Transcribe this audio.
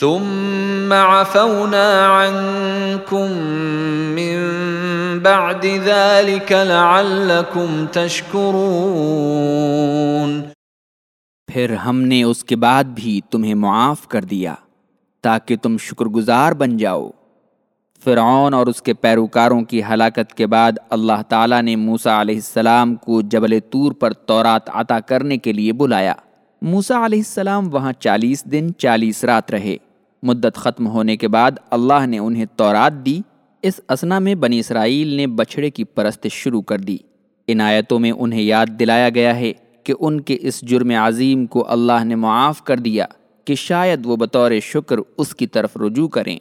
ثم عفونا عنكم من بعد ذلك لعلكم تشكرون۔ پھر ہم نے اس کے بعد بھی تمہیں معاف کر دیا تاکہ تم شکر گزار بن جاؤ۔ فرعون اور اس کے پیروکاروں کی ہلاکت کے بعد اللہ تعالیٰ نے موسیٰ علیہ السلام کو جبل طور پر تورات عطا کرنے کے لیے بلایا۔ موسیٰ علیہ السلام وہاں چالیس دن چالیس رات رہے۔ مدت ختم ہونے کے بعد اللہ نے انہیں تورات دی۔ اس اسنا میں بنی اسرائیل نے بچھڑے کی پرست شروع کر دی۔ ان آیتوں میں انہیں یاد دلایا گیا ہے کہ ان کے اس جرم عظیم کو اللہ نے معاف کر دیا کہ شاید وہ بطور شکر اس کی طرف رجوع کریں۔